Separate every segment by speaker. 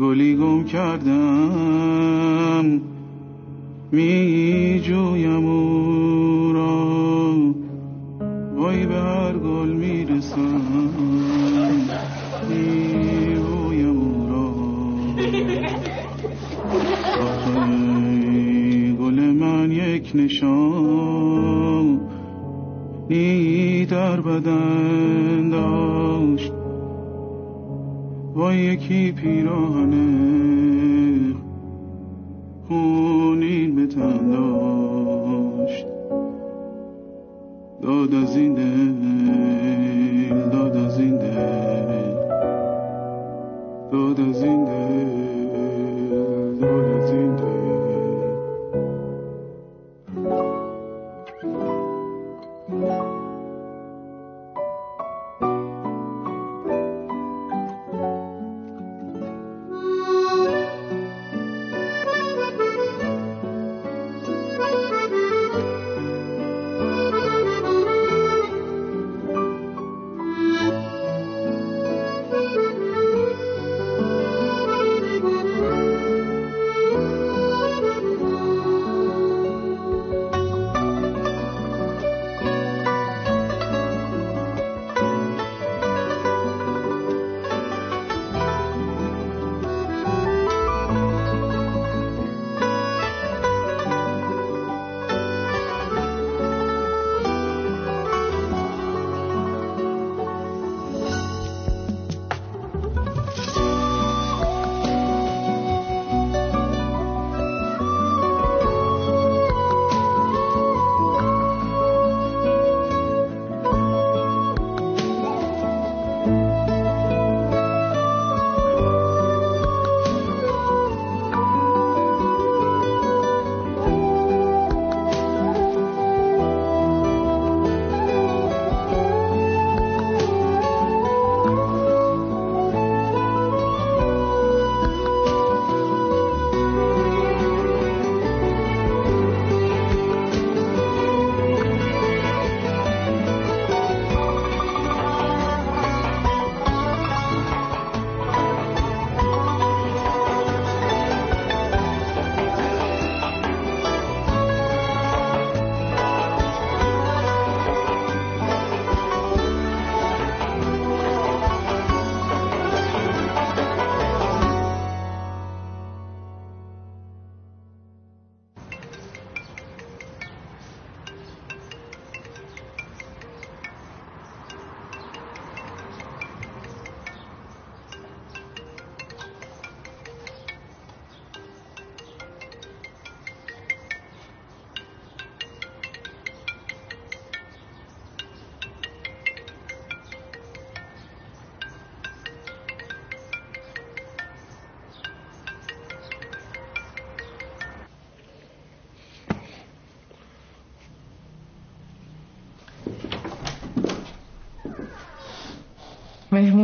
Speaker 1: گلی گم کردم. می جویم او را. وای به هر گل می‌رسم. می بویم او را. گل من یک نشان. نی در بدن داشت وای یکی پیراهنه خونین به تن داشت. داد از این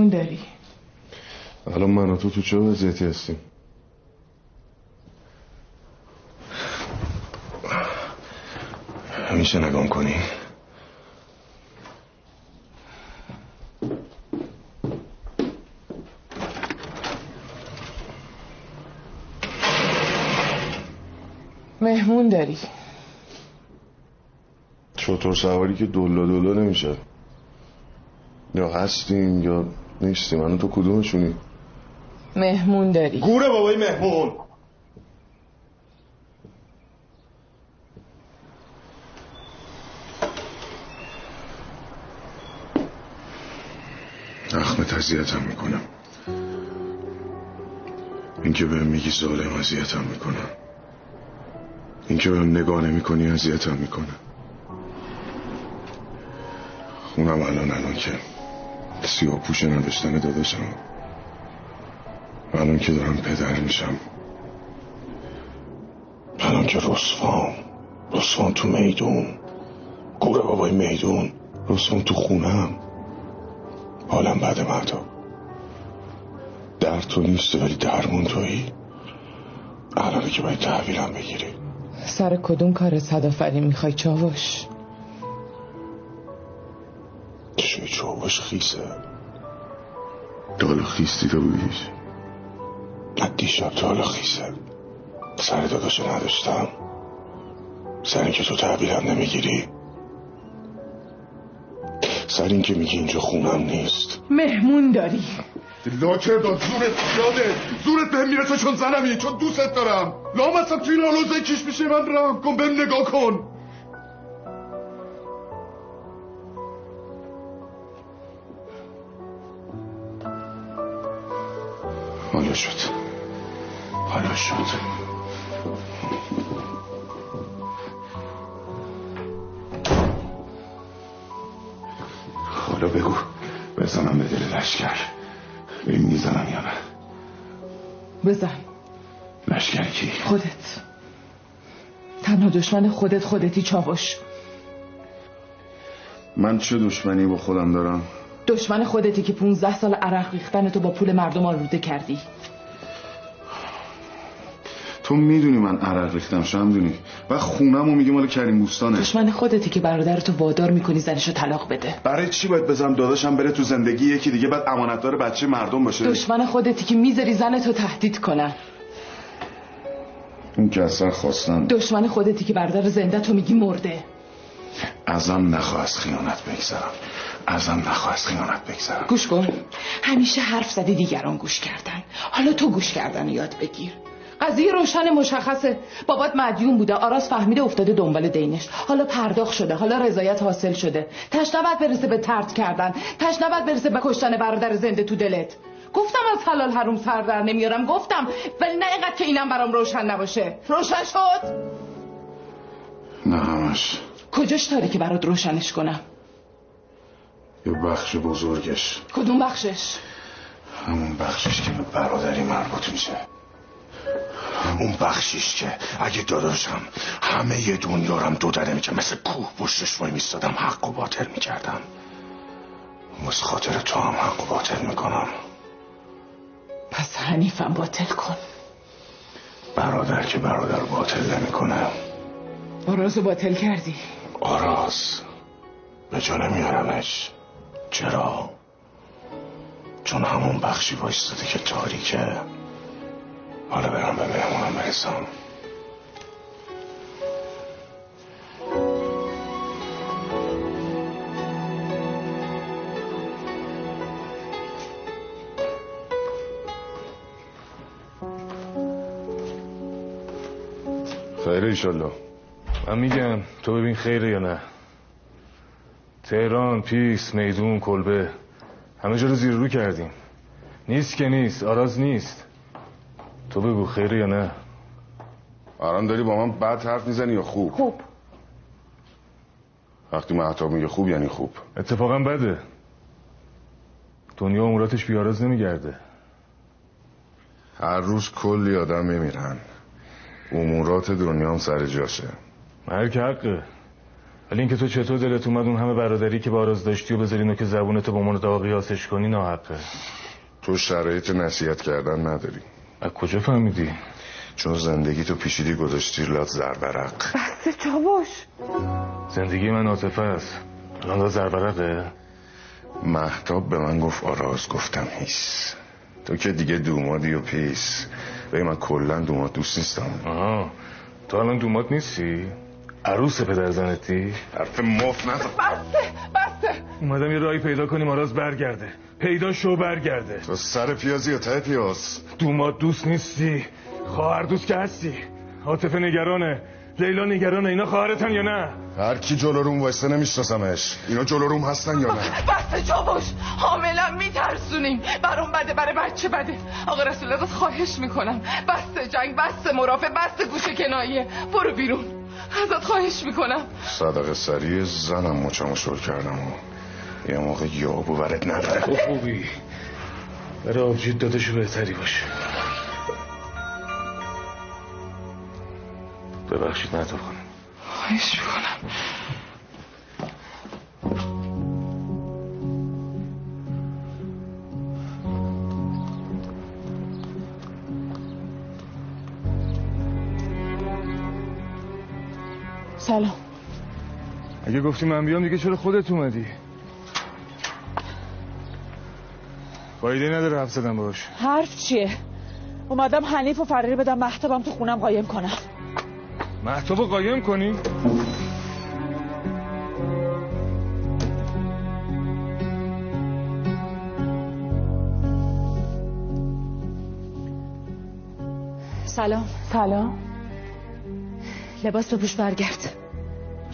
Speaker 2: مهمون داری.
Speaker 3: الان من و تو تو چه وضعیتی هستیم؟ میشه نگام کنی؟
Speaker 2: مهمون داری.
Speaker 3: چطور سواری که دلا دلا نمیشه؟ یا هستیم یا نیستیم من تو کدومشونی
Speaker 2: مهمون داری.
Speaker 3: گوره بابای مهمون. اخمت اذیتم می‌کنم. اینکه بهم میگی ظالم اذیتم می‌کنم. اینکه بهم نگاه نمی‌کنی اذیتم می‌کنه اونم الان الان که سیاه پوش نوشتن داداشم الان که دارم پدر میشم. الان که رسوام. رسوام تو میدون. گوره بابای میدون. رسوام تو خونم. حالم بعد مردا. در تو نیست ولی درمون تویی. الان که باید تحویلم بگیری.
Speaker 2: سر کدوم کار صدافری می‌خوای چاوش
Speaker 3: چوبش خیسه. دالا خیستی تو بودیش از دیشب تا حالا خیسه. سر داداشو نداشتم. سر اینکه تو تحویلم نمی‌گیری. سر اینکه میگی اینجا خونم نیست.
Speaker 2: مهمون داری.
Speaker 3: لاکر داد زورت زیاده. زورت بهم می‌رسه چون زنمی چون دوستت دارم. لام هستم توی این آلوزه کش میشه من رم کن بهم نگاه کن. حالا شد. حالا شد. حالا بگو. بزنم به دل لشکر. ببین می‌زنم یا نه.
Speaker 2: بزن.
Speaker 3: لشکر کی؟
Speaker 2: خودت. تنها دشمن خودت خودتی چاوش
Speaker 3: من چه دشمنی با خودم دارم؟
Speaker 2: دشمن خودتی که 15 سال عرق ریختن تو با پول مردم آلوده کردی.
Speaker 3: تو می‌دونی من عرق ریختم شمدونی. و خونم و میگی مال کریم بوستانه
Speaker 2: دشمن خودتی که برادرتو وادار می‌کنی زنشو طلاق بده.
Speaker 3: برای چی باید بذارم داداشم بره تو زندگی یکی دیگه بعد امانتدار بچه مردم باشه.
Speaker 2: دشمن خودتی که می‌ذاری زنتو تهدید کنن
Speaker 3: اون که اصلا خواستن.
Speaker 2: دشمن خودتی که برادر زنده تو میگی مرده.
Speaker 3: ازم نخواه از خیانت بگذرم ازم نخواه از خیانت بگذرم
Speaker 2: گوش کن. همیشه حرف زدی دیگران گوش کردن. حالا تو گوش کردن یاد بگیر. قضیه روشن مشخصه. بابات مدیون بوده آراس فهمیده افتاده دنبال دینش. حالا پرداخت شده حالا رضایت حاصل شده. تش نباید برسه به ترد کردن. تش نباید برسه به کشتن برادر زنده تو دلت. گفتم از حلال حروم سر در نمیارم. گفتم. ولی نه اینقدر که اینم برام روشن نباشه. روشن شد.
Speaker 3: نه همش.
Speaker 2: کجاش داره که برات روشنش کنم؟
Speaker 3: یه بخش بزرگش.
Speaker 2: کدوم بخشش؟
Speaker 3: همون بخشش که به برادری مربوط میشه. اون بخشیش که اگه داداشم همه ی دنیارم دو دره می‌کرد مثل کوه پشتش وای میستادم حق و باطل می‌کردم. واسه خاطر تو هم حق و باطل می‌کنم.
Speaker 2: پس حنیفم باطل کن.
Speaker 3: برادر که برادر باطل نمی‌کنه.
Speaker 2: آرازو باطل کردی.
Speaker 3: آراز. به جا نمیارمش. چرا؟ چون همون بخشی وایستاده که تاریکه. حالا برم به مهمونم برسم. خیره ایشالله
Speaker 1: من میگم تو ببین خیره یا نه؟ تهران پیس میدون کلبه همه جا رو زیر رو کردیم. نیست که نیست آراز نیست. تو بگو خیره یا نه؟
Speaker 3: الان داری با من بد حرف می‌زنی یا خوب؟
Speaker 2: خوب.
Speaker 3: وقتی محتاب میگه خوب یعنی خوب.
Speaker 1: اتفاقا بده. دنیا اموراتش بیاراز نمیگرده.
Speaker 3: هر روز کلی آدم میمیرن. امورات دنیا هم سر جاشه.
Speaker 1: که حقه ولی اینکه تو چطور دلت اومد اون همه برادری که با آراز داشتی و بذاری نوک زبونتو با منو قیاسش کنی ناحقه؟
Speaker 3: تو شرایط نصیحت کردن نداری.
Speaker 1: از کجا فهمیدی؟
Speaker 3: چون زندگی تو پیشیدی گذاشتی لات زربرق
Speaker 2: بسته چاوش
Speaker 1: زندگی من عاطفه است. الان زربرقه
Speaker 3: محتاب به من گفت آراز گفتم هیس. تو که دیگه دومادی و پیس. به من کلا دوماد دوست نیستم.
Speaker 1: آها. تو الان دومات نیستی؟ عروس پدر زنتی؟
Speaker 3: حرف مف نزن.
Speaker 2: بسته بسته.
Speaker 1: اومدم یه راهی پیدا کنیم آراز برگرده. پیدا شو برگرده.
Speaker 3: تو سر پیازی یا ته پیاز؟
Speaker 1: دومات دوست نیستی. خواهر دوست که هستی. عاطفه نگرانه. لیلا نگرانه. اینا خواهرتن یا نه؟
Speaker 3: هر کی جلوروم وایسته نمیشناسمش. اینا جلوروم هستن یا نه؟
Speaker 2: بسته چاوش حاملا میترسونیم برام بده برای بچه بده. آقا رسول ازت خواهش می‌کنم. بسته جنگ بسته مرافع بسته گوشه کنایه. برو بیرون. ازت خواهش می‌کنم.
Speaker 3: صدق سریع زنم مچمو شل کردم و یه موقع یابو برد نداره
Speaker 1: تو خوبی. برای آبجید دادشو بهتری باشه. ببخشید نتو کنم.
Speaker 2: خواهش می‌کنم. سلام.
Speaker 1: اگه گفتی من بیام دیگه چرا خودت اومدی؟ فایده نداره حرف زدن باش
Speaker 2: حرف چیه؟
Speaker 4: اومدم حنیف و فراری بدم محتابم تو خونم قایم کنم.
Speaker 1: محتابو قایم کنی؟
Speaker 4: سلام.
Speaker 2: سلام.
Speaker 4: لباس بپوش برگرد.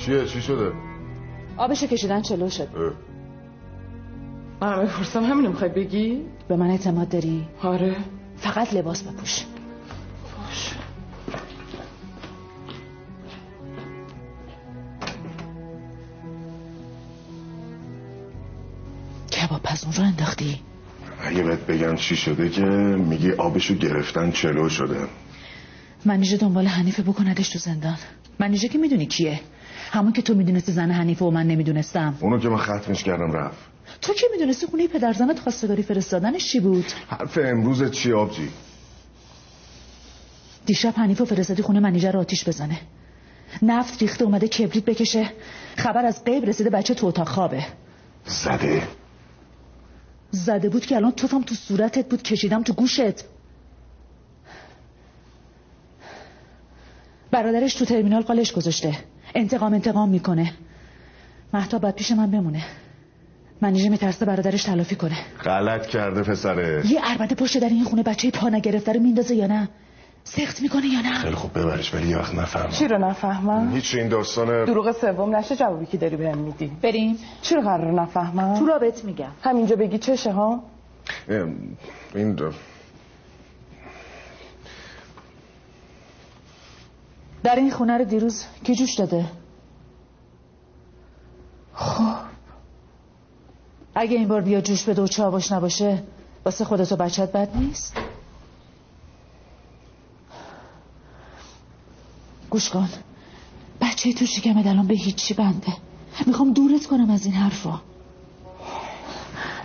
Speaker 3: چیه؟ چی شده؟
Speaker 4: آبشو کشیدن چلو شد.
Speaker 3: اه.
Speaker 2: من بپرسم همینو می‌خوای بگی؟
Speaker 4: به من اعتماد داری؟
Speaker 2: آره.
Speaker 4: فقط لباس بپوش.
Speaker 2: باش.
Speaker 4: کباب پزون رو انداختی؟
Speaker 3: اگه بهت بگم چی شده که میگی آبشو گرفتن چلو شده.
Speaker 4: منیژه دنبال حنیفه بکندش تو زندان. منیژه که می‌دونی کیه؟ همون که تو می‌دونستی زن حنیفه و من نمی‌دونستم.
Speaker 3: اونو که من ختمش کردم رفت.
Speaker 4: تو که می‌دونستی خونه پدرزنت خواستگاری فرستادنش چی بود؟
Speaker 3: حرف امروز چی آبجی؟
Speaker 4: دیشب حنیفه فرستادی خونه منیژه رو آتیش بزنه. نفت ریخته اومده کبریت بکشه. خبر از غیب رسیده بچه تو اتاق خوابه.
Speaker 3: زده.
Speaker 4: زده بود که الان توفم تو صورتت بود کشیدم تو گوشت. برادرش تو ترمینال قالش گذاشته. انتقام انتقام می‌کنه. مهتاب باید پیش من بمونه. منیژه میترسه برادرش تلافی کنه.
Speaker 3: غلط کرده پسره.
Speaker 4: یه عربده پشت در این خونه بچه پا نگرفته رو میندازه یا نه؟ سخت می‌کنه یا نه؟
Speaker 3: خیلی خوب ببرش ولی یه وقت نفهمم.
Speaker 2: چی رو نفهمم؟
Speaker 3: هیچ این داستان
Speaker 2: دروغ سوم نشه جوابی که داری بهم میدی.
Speaker 4: بریم.
Speaker 2: چی رو قرار نفهمم؟
Speaker 4: تو رابط میگم.
Speaker 2: همینجا بگی چشه ها؟
Speaker 3: این
Speaker 4: در این خونه رو دیروز کی جوش داده؟ خب. اگه این بار بیا جوش بده و چاوش نباشه واسه خودت و بچت بد نیست؟ گوش کن. بچه تو شکمت الان به هیچی بنده. می‌خوام دورت کنم از این حرفا.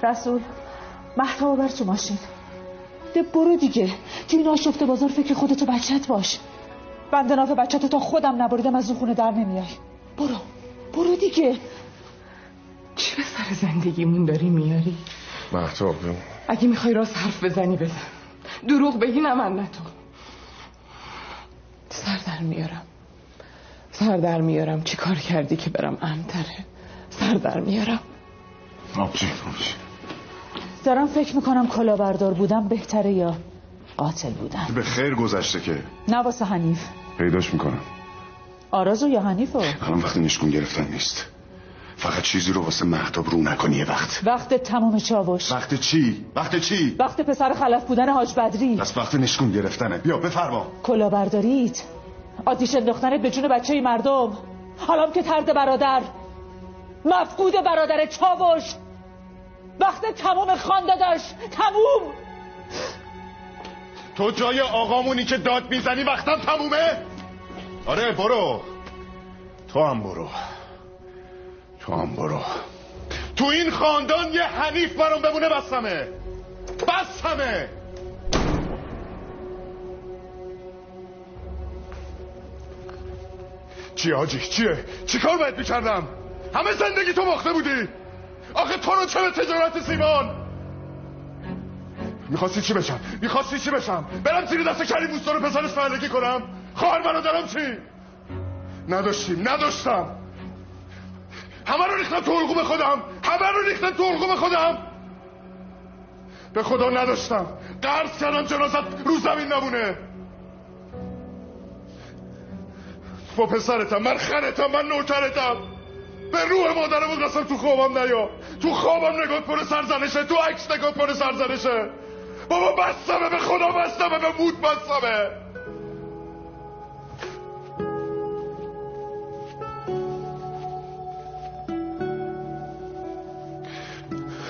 Speaker 4: رسول محتوا بر تو ماشین. ده برو دیگه. تو این آشفته بازار فکر خودتو بچت باش. بنده ناف بچت تا خودم نبریدم از اون خونه در نمیای. برو. برو دیگه.
Speaker 2: چی به سر زندگیمون داری میاری؟
Speaker 3: محتاب
Speaker 2: اگه می‌خوای راست حرف بزنی بزن. دروغ بگی نه من نه تو. سر در میارم. سر در میارم. چی کار کردی که برم امتره؟ سر در میارم.
Speaker 3: آبجی آبجی
Speaker 4: دارم فکر می‌کنم کلاهبردار بودم بهتره یا؟ قاتل بودم
Speaker 3: به خیر گذشته که
Speaker 4: نه واسه حنیف.
Speaker 3: پیداش می‌کنم.
Speaker 4: آرازو یا حنیفو؟
Speaker 3: الان وقت نشکون گرفتن نیست. فقط چیزی رو واسه محتاب رو نکنی یه وقت.
Speaker 4: وقت تمام چاوش.
Speaker 3: وقت چی؟ وقت چی؟
Speaker 4: وقت پسر خلف بودن حاج بدری.
Speaker 3: پس وقت نشکون گرفتنه. بیا بفرما.
Speaker 4: کلاهبرداریت. آتیش انداختنت به جون بچه مردم. حالام که ترد برادر. مفقود برادر چاوش. وقت تموم خانده داشت تموم.
Speaker 3: تو جای آقامونی که داد می‌زنی وقتم تمومه؟ آره برو. تو هم برو. تو هم برو. تو این خاندان یه حنیف برام بمونه بسمه بسمه چیه حاجی چیه؟ چی کار باید می‌کردم؟ همه زندگی تو باخته بودی. آخه تو رو چه به تجارت سیمان؟ می‌خواستی چی بشم؟ می‌خواستی چی بشم؟ برم زیر دست کری بوستان رو پسرش فرلگی کنم. خواهر برادرم چی؟ نداشتیم نداشتم. همه رو ریختم تو حلقوم خودم. همه رو ریختم تو حلقوم خودم. به خدا نداشتم. قرض کردم جنازت رو زمین نمونه. با پسرتم من خرتم من نوکرتم. به روح مادرم قسم تو خوابم نیا. تو خوابم نگاه پر سرزنشه تو عکس نگاه پر سرزنشه. بابا بستمه به خدا بستمه به بود بستمه.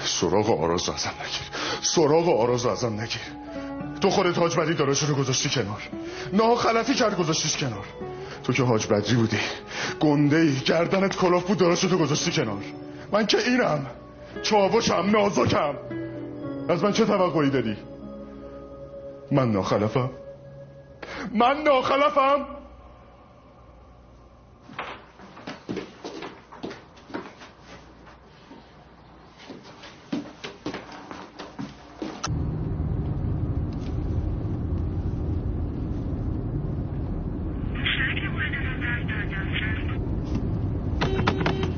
Speaker 3: سراغ آراز ازم نگیر. سراغ آراز ازم نگیر. تو خودت حاج بدی دارش رو گذاشتی کنار. نه خلفی کرد گذاشتیش کنار. تو که حاج بدری بودی. گنده ای گردنت کلاف بود دارش رو گذاشتی کنار. من که اینم. چاوشم نازکم. از من چه توقعی داری؟ من ناخلفم. من ناخلفم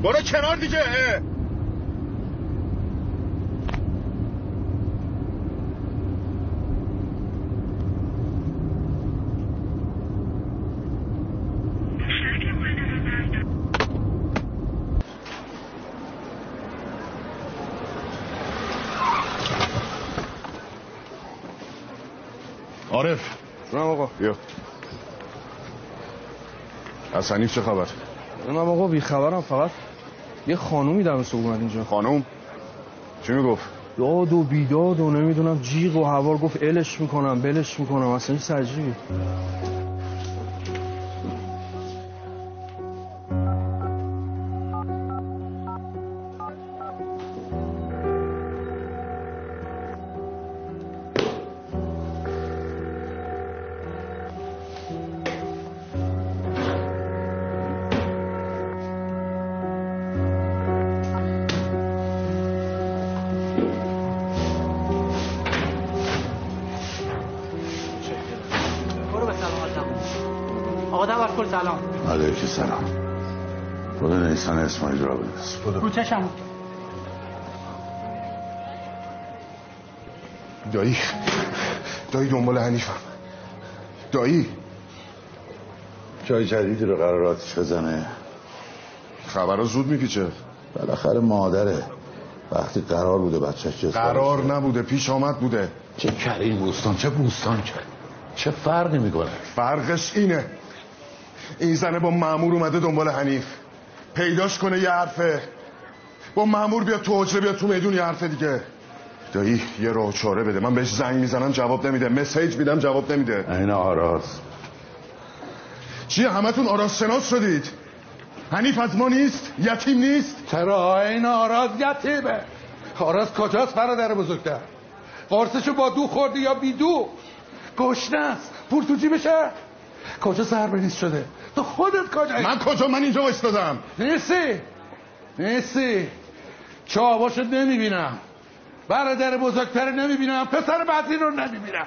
Speaker 3: برو کنار دیگه عارف
Speaker 5: جونم آقا
Speaker 3: بیا. از حنیف چه خبر؟
Speaker 5: من آقا بی خبرم فقط یه خانومی دم صبح اومد اینجا.
Speaker 3: خانم چی می‌گفت؟
Speaker 5: داد و بیداد و نمی‌دونم جیغ و هوار گفت الش می‌کنم بلش می‌کنم. اصلا این سجیبی
Speaker 6: کوچشم
Speaker 3: دایی. دایی دنبال حنیفم دایی.
Speaker 7: جای جدیدی رو قراراتش بزنه.
Speaker 3: خبر زود میپیچه.
Speaker 7: بالاخره مادره. وقتی قرار بوده بچه چه
Speaker 3: قرار نبوده پیش آمد بوده.
Speaker 7: چه کریم بوستان چه بوستان کرد چه فرقی می‌کنه؟
Speaker 3: فرقش اینه. این زنه با معمور اومده دنبال حنیف. پیداش کنه یه حرفه. با معمور بیا تو حجره بیا تو میدون یه حرفه دیگه. دایی یه راه چاره بده. من بهش زنگ می‌زنم جواب نمیده. مسیج میدم جواب نمیده.
Speaker 7: این آراز.
Speaker 3: چیه همتون آراز شناس شدید؟ حنیف از ما نیست؟ یتیم نیست؟
Speaker 7: چرا؟ این آراز یتیمه. آراز کجاست برادر بزرگتر؟ قرصشو با دو خوردی یا بی دو؟ گشنه است. پول تو جیبشه؟ کجا سربریز شده؟ تو خودت کجا
Speaker 3: من کجا؟ من اینجا استادم
Speaker 7: نیستی نیستی چاواشو نمی‌بینم. برادر بزرگتر نمی‌بینم. پسر بعدی رو نمی‌بینم.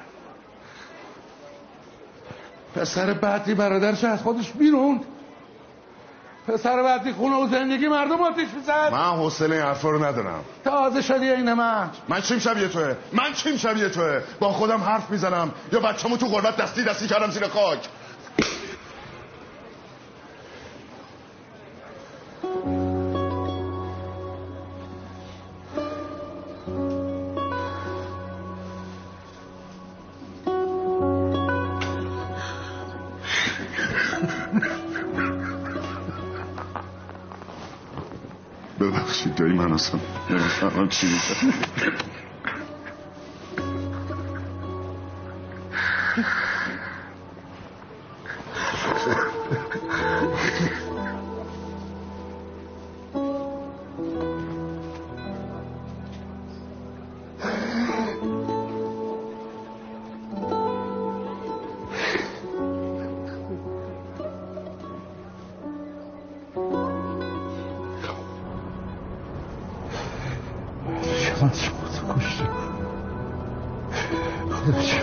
Speaker 7: پسر بعدی برادرش از خودش بیرون. پسر بعدی خونه و زندگی مردم آتیش می‌زد.
Speaker 3: من حوصله این حرفا رو ندارم.
Speaker 7: تازه شدی این من.
Speaker 3: من چیم شبیه توه؟ من چیم شبیه توه؟ با خودم حرف می‌زنم یا بچه‌مو تو غربت دستی دستی کردم زیر خاک. دایی من نمی‌فهمم چی؟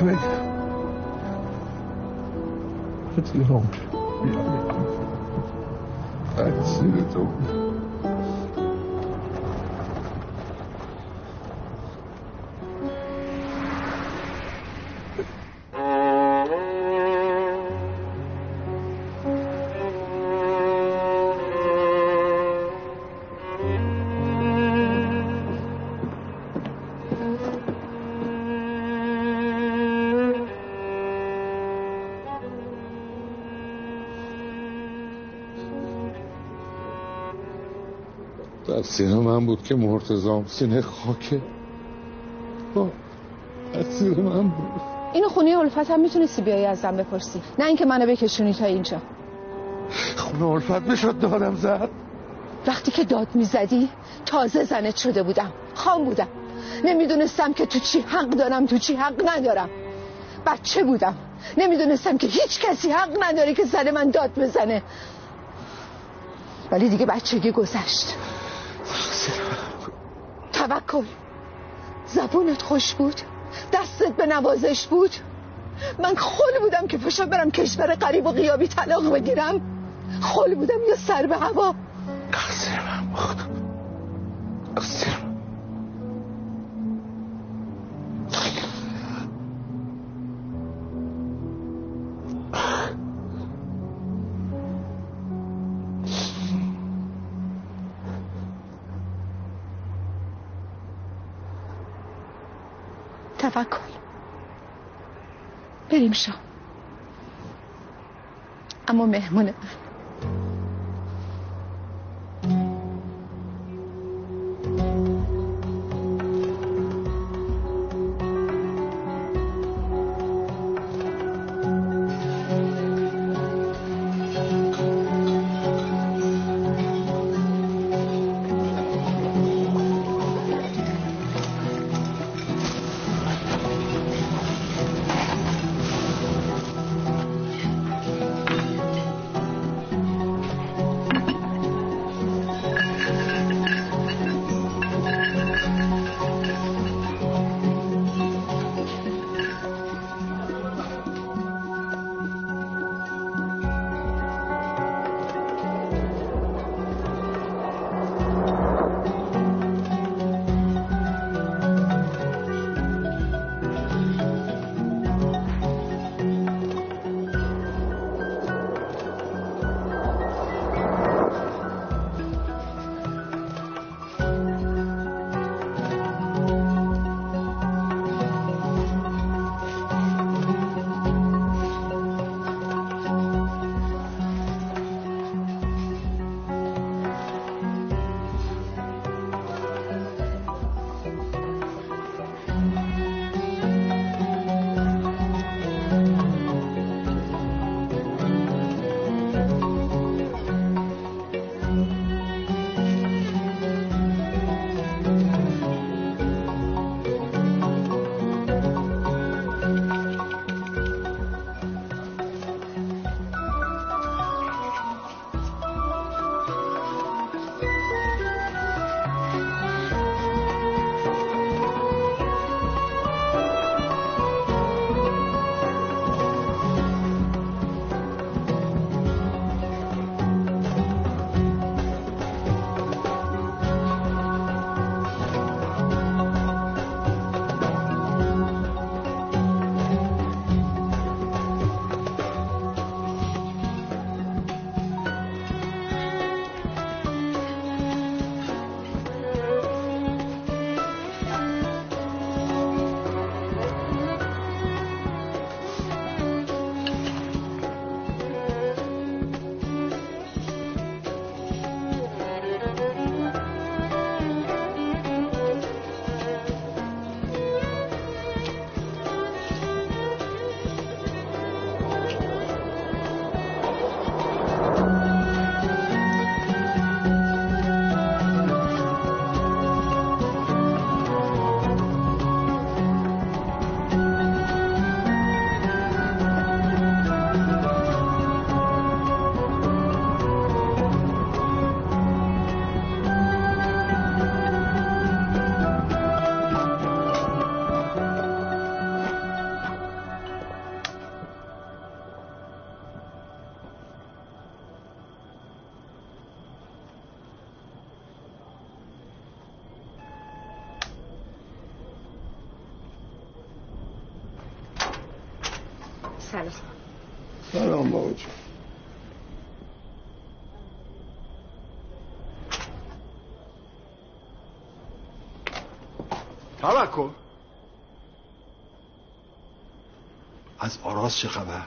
Speaker 7: خدا چه بگم خدا عمر تقصیر تو بود. سینه من بود که مرتضام سینه خاکه با تقصیر من بود.
Speaker 8: اینو خونه الفت هم می‌تونستی بیایی ازم بپرسی. نه اینکه منو بکشونی تا اینجا.
Speaker 7: خونه الفت بشد دارم زد.
Speaker 8: وقتی که داد می‌زدی تازه زنت شده بودم. خام بودم. نمی‌دونستم که تو چی حق دارم تو چی حق ندارم. بچه بودم. نمی‌دونستم که هیچ کسی حق نداره که زن من داد بزنه. ولی دیگه بچگی گذشت. توکل. زبونت خوش بود؟ دستت به نوازش بود؟ من خول بودم که پشم برم کشور قریب و غیابی طلاق بگیرم. خول بودم یا سر به هوا؟
Speaker 9: تقصیر من بود
Speaker 8: شام. اما مهمون من
Speaker 9: آراز چه خبر؟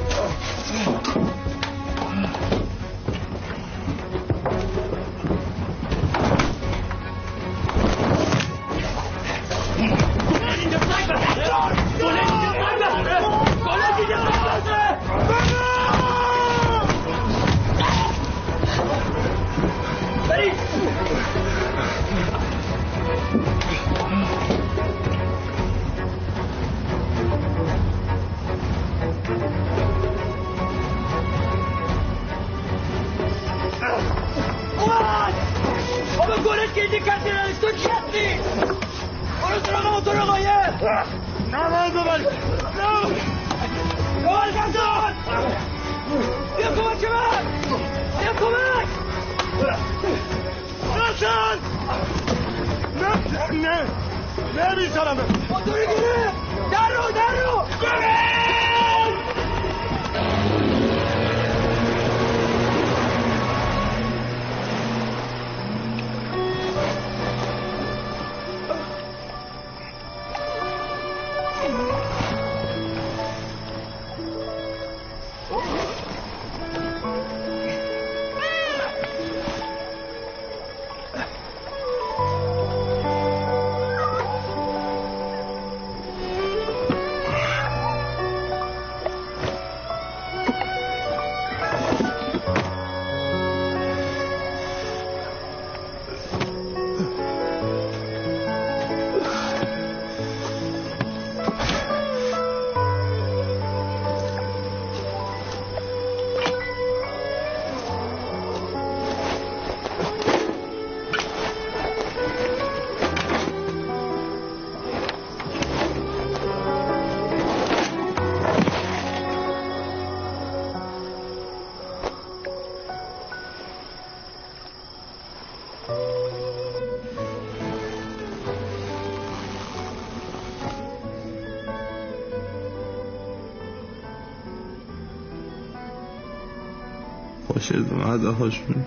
Speaker 10: مده هاشون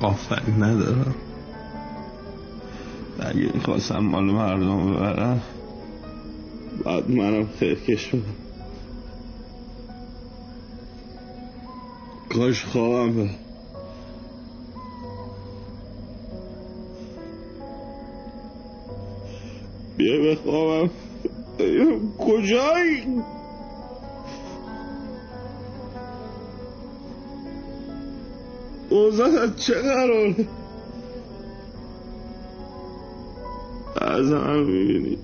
Speaker 10: آفرین ندارم. اگه می‌خواستم مال مردم ببرم بعد منم خیرکش بدم کاش خوابم به بیا کجایی از چه قراره؟ از هم می‌بینی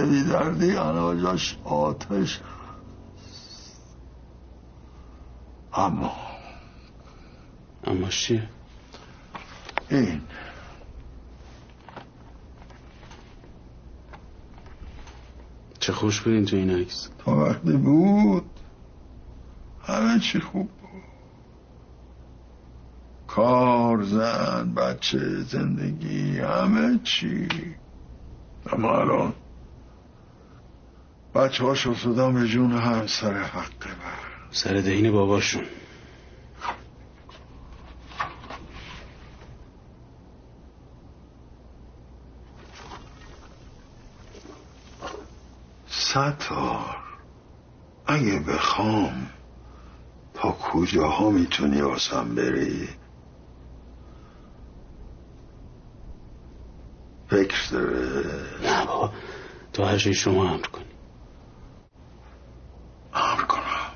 Speaker 11: درد بی دردی علاجش آتش. اما.
Speaker 12: اما چیه؟
Speaker 11: این.
Speaker 12: چه خوش بودین تو این عکس.
Speaker 11: تا وقتی بود همه چی خوب بود. کار زن بچه زندگی همه چی. اما الان بچه ها شفتدن به جون هم سر حق بر
Speaker 12: سر دهین باباشون.
Speaker 11: ستار اگه بخوام تا کجاها می‌تونی واسم بری؟ فکر داره.
Speaker 12: نه بابا تو هر شما امر کن
Speaker 11: امر کنم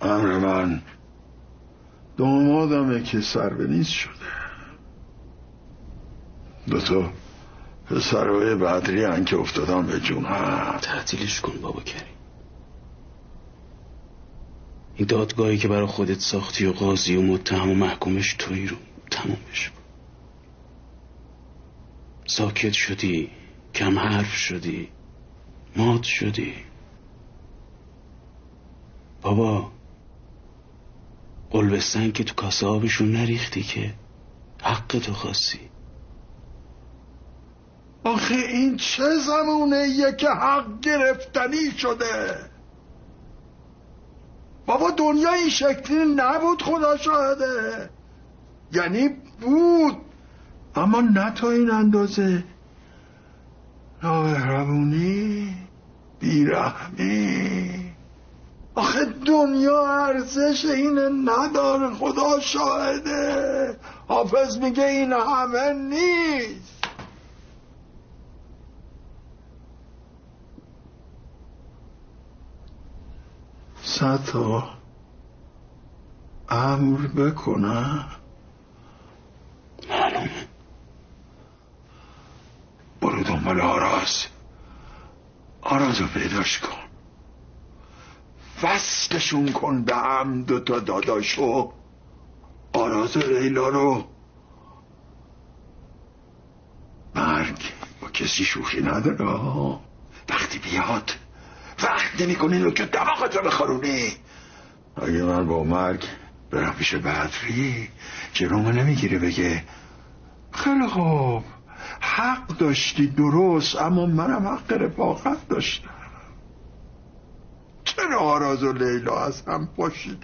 Speaker 11: امر من دامادمه که سر به نیست شده دوتا پسرهای بدری هن که افتادن به جون. هم
Speaker 12: تعطیلش کن بابا کریم. این دادگاهی که برای خودت ساختی و قاضی و متهم و محکومش توی رو تمومش ساکت شدی کم حرف شدی مات شدی. بابا قلبستن که تو کاسه آبشون نریختی که. حق تو خواستی.
Speaker 11: آخه این چه زمونه؟ یه که حق گرفتنی شده. بابا دنیا این شکلی نبود خدا شاهده. یعنی بود. اما نه تا این اندازه. نامهربونی بیرحمی. آخه دنیا ارزش اینه نداره خدا شاهده. حافظ میگه این همه نیست. ستا امر بکنم
Speaker 12: معلومه
Speaker 11: برو دنبال آراز. آراز رو پیداش کن. وصلشون کن به هم دوتا داداشو. آراز لیلا رو. مرگ با کسی شوخی نداره وقتی بیاد وقت نمی کنی که دماغت رو بخارونی اگه من با مرگ برم پیش بدری جلومو نمی‌گیره بگه. خیلی خوب. حق داشتی درست اما منم حق رفاقت داشتم. آراز و لیلا از هم پاشید.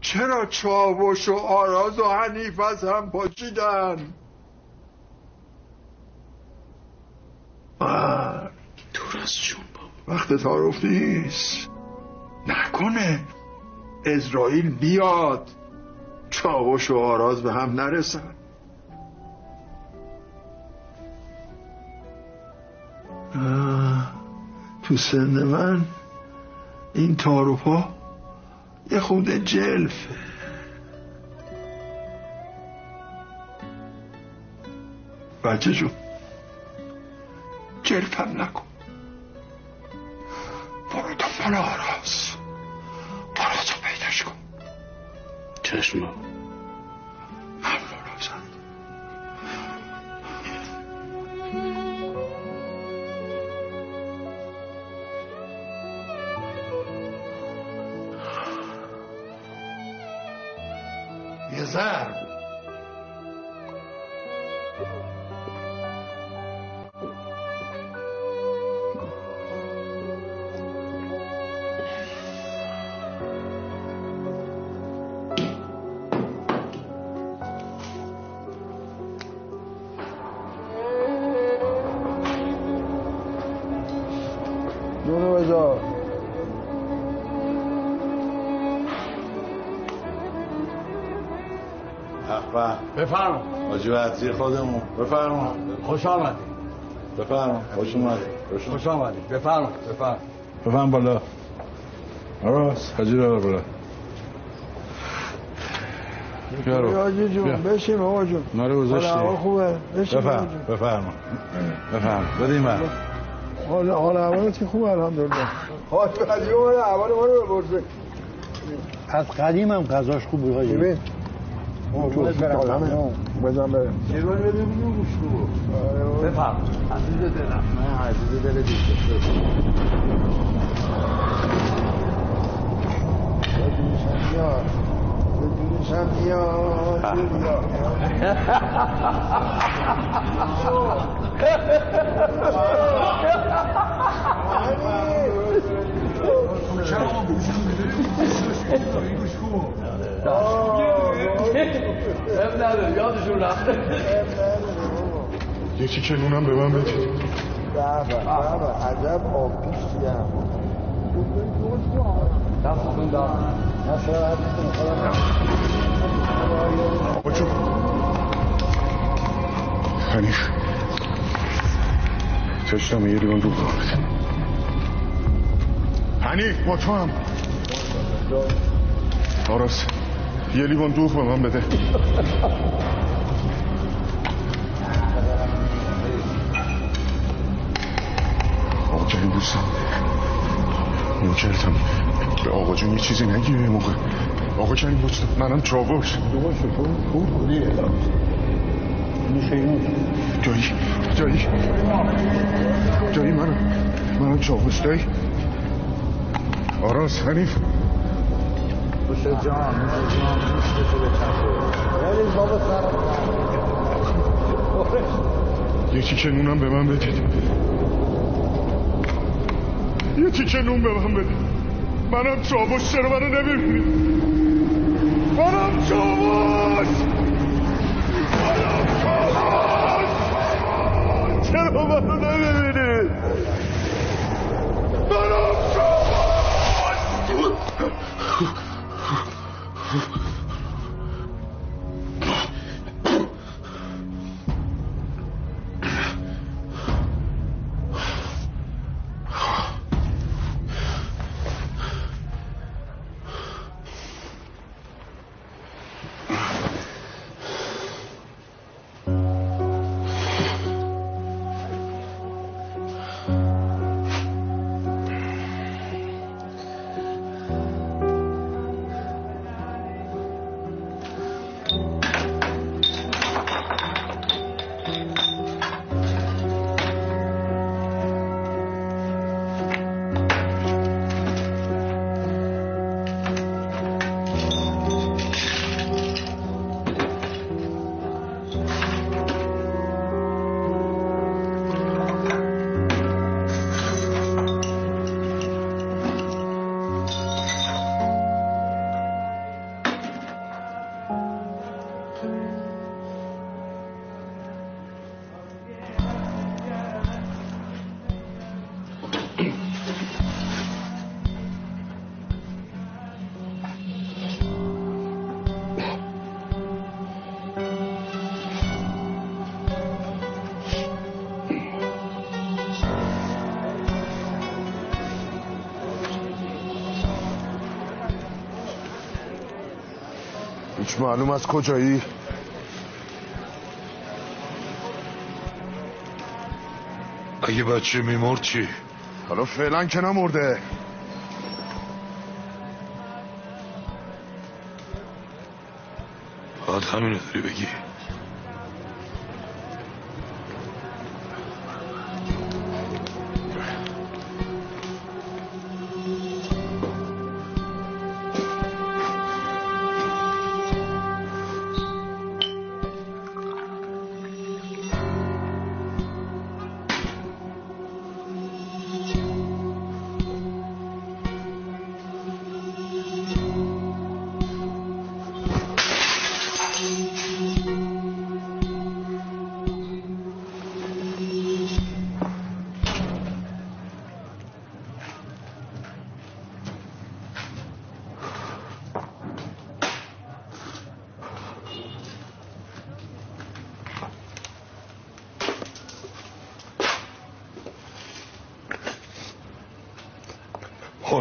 Speaker 11: چرا چاوش و آراز و حنیف از هم پاشیدن؟ مرگ
Speaker 12: دور از جون بابا.
Speaker 11: وقت تعارف نیست. نکنه. اسرائیل بیاد. چاوش و آراز به هم نرسن. آه، تو سن من این تعارف ها یه خود جلفه بچه جون جلفم نکن. برو دنبال آراز آراز رو پیداش کن.
Speaker 12: چشم
Speaker 13: حاجی وزیر خودمون.
Speaker 9: بفرما. خوش آمدید.
Speaker 13: بفرما. خوش اومدی
Speaker 9: خوش آمدید. بفرما. بفرما. بفرما بالا. راست. حاجی رو. بالا.
Speaker 14: حاجی. جون. بشین آقا جون.
Speaker 9: ما رو گذاشتی.
Speaker 14: خوبه. بشین
Speaker 9: بفرما. بفرما. بفرما. بدیم من.
Speaker 14: حال حال احوالت که خوبه الحمدلله. حال اومده احوال ما رو بپرسه.
Speaker 15: از قدیم هم غذاش خوب بود حاجی.
Speaker 14: قربونت برم بزن برم
Speaker 9: شیروان بدیم بگو گوش کو بفرما عزیز دلم.
Speaker 14: نه عزیز دل دیگه. بدونشم یار بدونشم یار
Speaker 9: یادشون رفته
Speaker 3: یکی که نونم به من بدید
Speaker 14: بابا بابا عجب آبیشتی هم
Speaker 3: آقا جون حنیف تشتم یه لیوان دوغ بده حنیف با تو هم آراز یه لیوان دوغ به من بده. آقا دوستم نوکرتم به آقا جون یه چیزی نگی یه موقع. آقا کریم دوستم منم چاوش
Speaker 16: جایی جایی. جایی منم. منم چاوش دایی آراز حنیف.
Speaker 17: نوش جان نوش تو به بریز بابا سر
Speaker 16: یکی که نونم به من بدید. یکی که نون به من بدید. منم چاوش چرا منو نمی‌بینید منم چاوش! منم چاوش! چرا منو نمی‌بینید منم معلوم از کجایی؟
Speaker 3: اگه بچه میمرد چی؟
Speaker 16: حالا فعلا که نمرده.
Speaker 3: باید همینو داری بگی.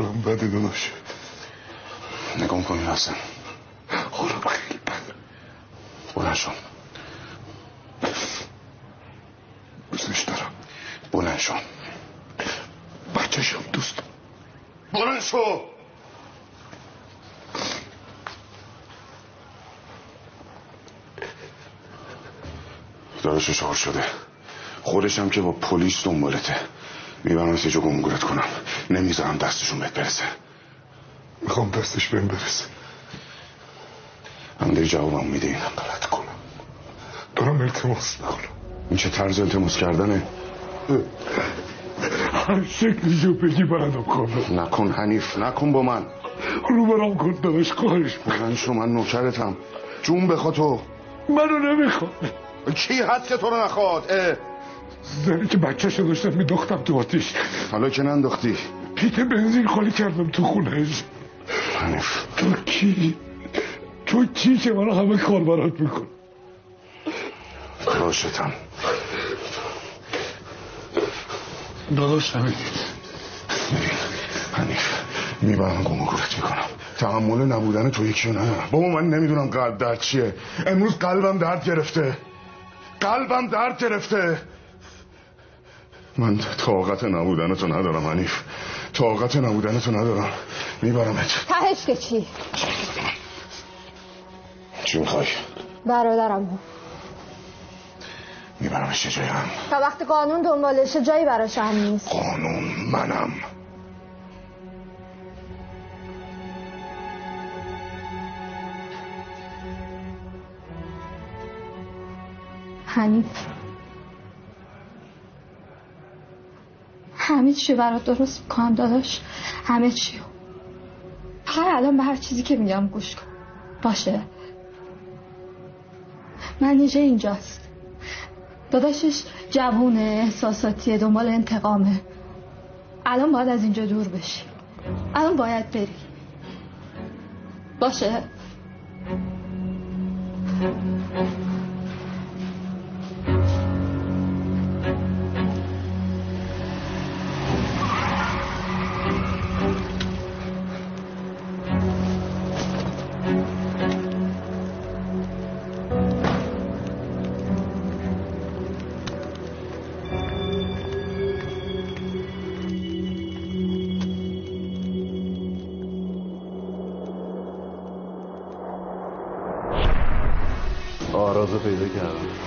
Speaker 16: حالم بده داداش.
Speaker 3: نگاه کن حسن.
Speaker 16: حالم خیلی بده
Speaker 3: بلند شو.
Speaker 16: دوستش دارم.
Speaker 3: بلند شو.
Speaker 16: بچهشم دوست. بلند شو.
Speaker 3: داداشش شده. خودشم که با پلیس دنبالته. می‌برم یه جا گمگورت کنم. نمی‌ذارم دستشون بهت برسه.
Speaker 16: می‌خوام دستش بهم برسه.
Speaker 3: هم داری جوابم میده اینم غلط کنم.
Speaker 16: دارم التماس می‌کنم.
Speaker 3: این چه طرز التماس کردنه؟
Speaker 16: هر شکلیشو بگی بلدم کنم.
Speaker 3: نکن حنیف نکن با من.
Speaker 16: رو برام کن داداش خواهش
Speaker 3: بلند شو من نوکرتم. جون بخوا تو.
Speaker 16: منو نمی‌خواد
Speaker 3: کی هست که تو رو نخواد؟ اه.
Speaker 16: زنی که بچهشو داشتم میداختم تو آتیش.
Speaker 3: حالا که ننداختی؟
Speaker 16: پیت بنزین خالی کردم تو خونهش
Speaker 3: حنیف.
Speaker 16: تو کی؟ تو کی که منو همه کار برات میکن داداش نمیدی
Speaker 3: حنیف می‌برم گمگورت می‌کنم. تحمل نبودن تو یکی ندارم بابا من نمی‌دونم قلب درد چیه. امروز قلبم درد گرفته. قلبم درد گرفته. من طاقت نبودن تو ندارم حنیف. طاقت نبودن تو ندارم. میبرمت.
Speaker 8: تهش که چی؟
Speaker 3: چی می‌خوای؟
Speaker 8: برادرم.
Speaker 3: میبرمش چه هم.
Speaker 18: تا وقتی قانون دنبالشه جایی براش هم نیست؟
Speaker 3: قانون منم.
Speaker 18: حنیف. همه چی برات درست می‌کنم داداش. همه چی. فقط الان به هر چیزی که میگم گوش کن. باشه. منیژه اینجاست. داداشش جوونه احساساتیه دنبال انتقامه. الان باید از اینجا دور بشی. الان باید بری. باشه؟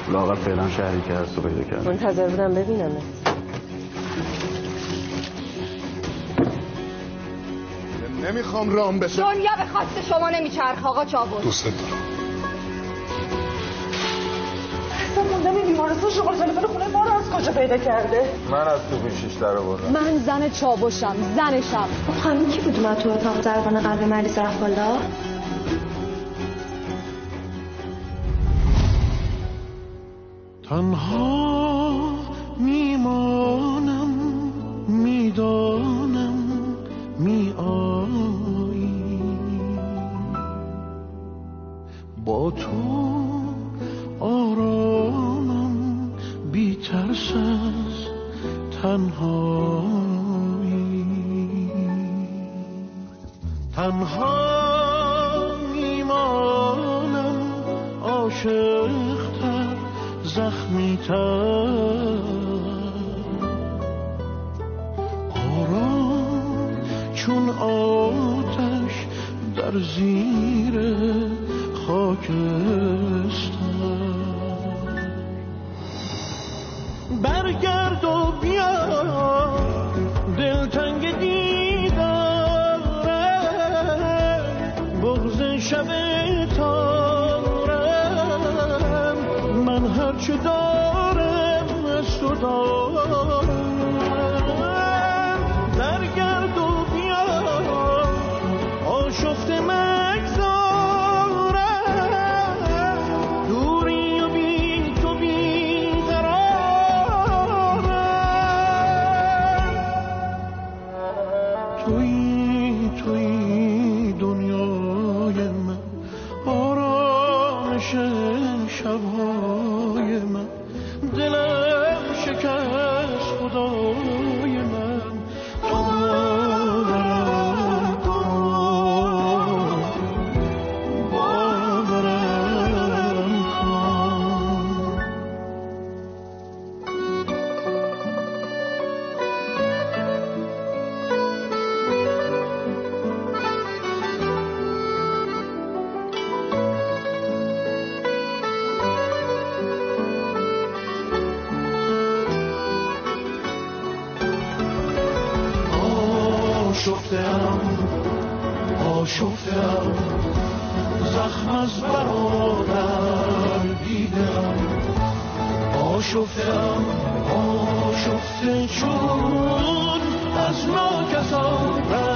Speaker 12: لاغت فعلا شهری که هست رو پیدا کردم
Speaker 19: منتظر بودم ببینم
Speaker 3: نمی‌خوام رام بشه.
Speaker 18: دنیا به خواست شما نمیچرخ آقا چاوش.
Speaker 3: دوست دارم.
Speaker 4: اصلا موندم بیمارستان شغل تلفن خونه ما رو از کجا پیدا کرده؟
Speaker 9: من از تو گوشیش در آوردم.
Speaker 18: من زن چاوشم زنشم.
Speaker 19: خانم کی بود اومد تو اتاق ضربان قلب مریض رفت بالا؟
Speaker 20: تنها در زیر خاکستر. برگرد و بیا دلتنگ آشفتم آشفتم. زخم از برادر دیدم. آشفتم آشفته چون از ناکسان رنج